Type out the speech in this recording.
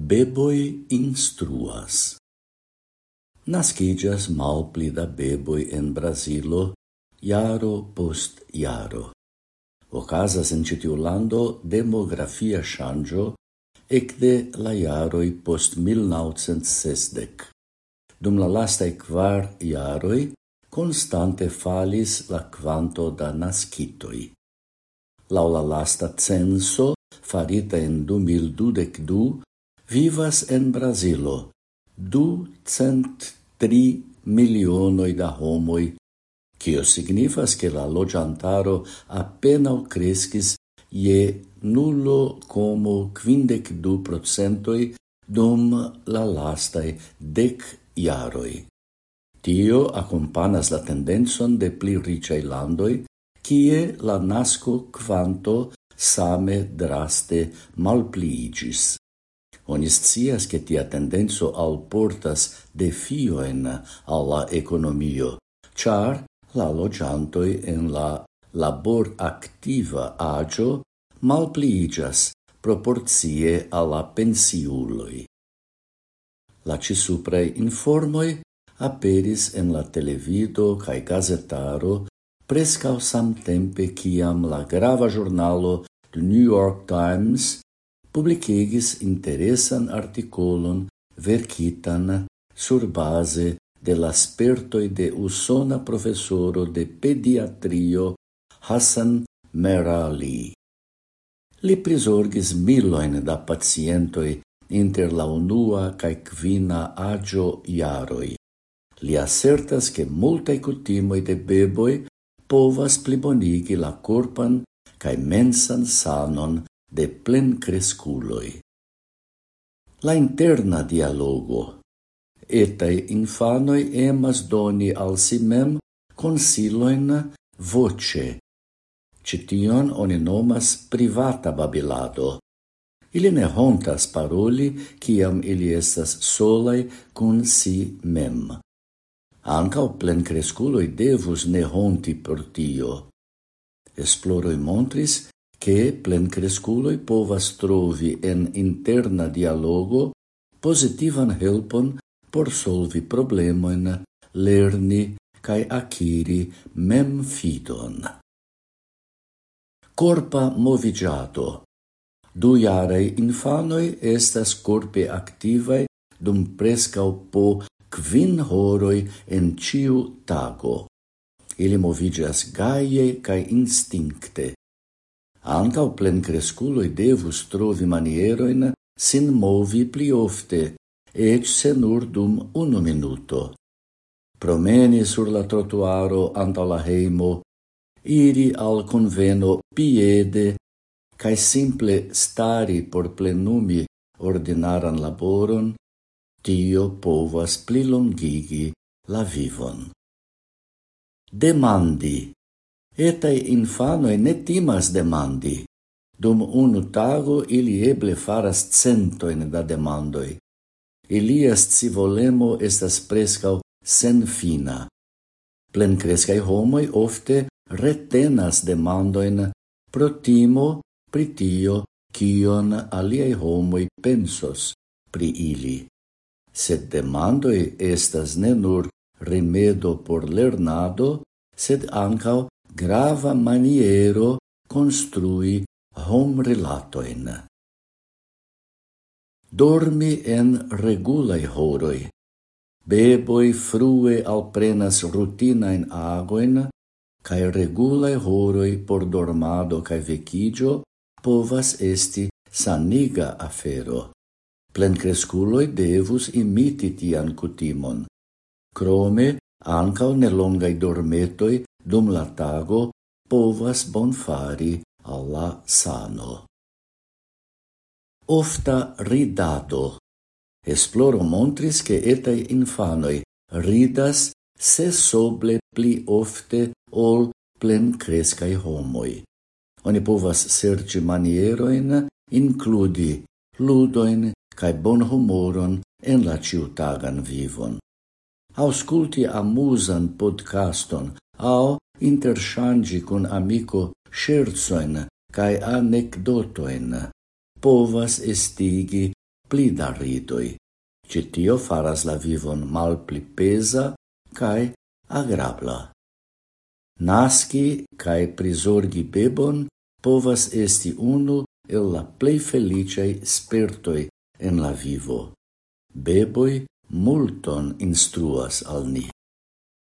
Beboi instruas. Nascidias malpli da beboi en Brasilo, iaro post iaro. Ocasas in citiu lando demografia shangio ecde la iaroi post 1960. Dum la lasta quar iaroi, constante falis la quanto da nascitoi. Lau la lasta censo, farita in 2022, vivas en Brasilo du cent tri milionoi da homoi, kio signifas che la lojantaro apenau crescis ie nulo como quindec du procentoi dum la lastai dec iaroi. Tio accompanas la tendenzon de pli ricei landoi, kie la nasco quanto same draste malpliigis. Oni scias che tia tendenzo al portas al alla economio, char la logiantoi en la laboraktiva aĝo malpliiĝas proporcie proporzie alla pensiuloj. La ĉi-supraj informoi aperis en la televido cae gazetaro prescau sam tempe ciam la grava giornalo The New York Times publicegis interesan articolon verkitan surbaze de la spertoj de usona professoro de pediatrio Hassan Merali. Li prisorgis miloin da pacientoi inter la unua cae quina agio iaroi. Li assertas che multae cutimoi de beboi povas plibonigi la corpan cae mensan sanon de plen cresculoi. La interna dialogo etai infanoi emas doni al si mem consiloin voce. Cition oni nomas privata babilado. Ili ne hontas paroli ciam ili estas solai cun si mem. Ancao plencresculoi devus ne honti por tio. Esploroi montris che plencresculoi povas trovi en interna dialogo positivan helpon por solvi problemoin, lerni cae aciri mem fidon. Corpa movigiato Du iarei infanoi estas corpe activae dum prescau po quin horoi en ciu tago. Ili movigias gaie cae instincte, Ancau plencresculoi devus trovi manieroin sin movi pli ofte, ec se nur dum unu minuto. Promeni sur la trotuaro antau la heimo, iri al conveno piede, cae simple stari por plenumi ordinaran laboron, tio povas plilongigi la vivon. Demandi etai infanoi ne timas demandi. Dum unu tago ili eble faras centoin da demandoi. Ilia scivolemo estas prescau sen fina. Plencrescai homoi ofte retenas demandoin pro timo pri tio kion aliai homoi pensos pri ili. Sed demandoi estas ne nur rimedo por lernado, sed ancao grava maniero construi hom relatoin. Dormi en regulae horoi. Beboi frue alprenas rutinain agoin, cae regulae horoi por dormado cae vecigio povas esti saniga afero. Plencresculoi devus imiti tian cutimon. Crome, ancao nelongai dormetoi dum la tago povas bonfari alla sano. Ofta ridado. Esploro montris che etai infanoi ridas se soble pli ofte ol plen crescai homoi. Oni povas serci manieroin includi ludoin cae bon humoron en la ciutagan vivon. Ausculti amusan podcaston au interchangi con amico scherzoin cae anecdotoin, povas estigi pli da ridoi, Ĉi tio faras la vivon malpli pesa cae agrabla. Naski cae prizorgi bebon povas esti unu el la plei felicei spertoi en la vivo. Beboi multon instruas al ni.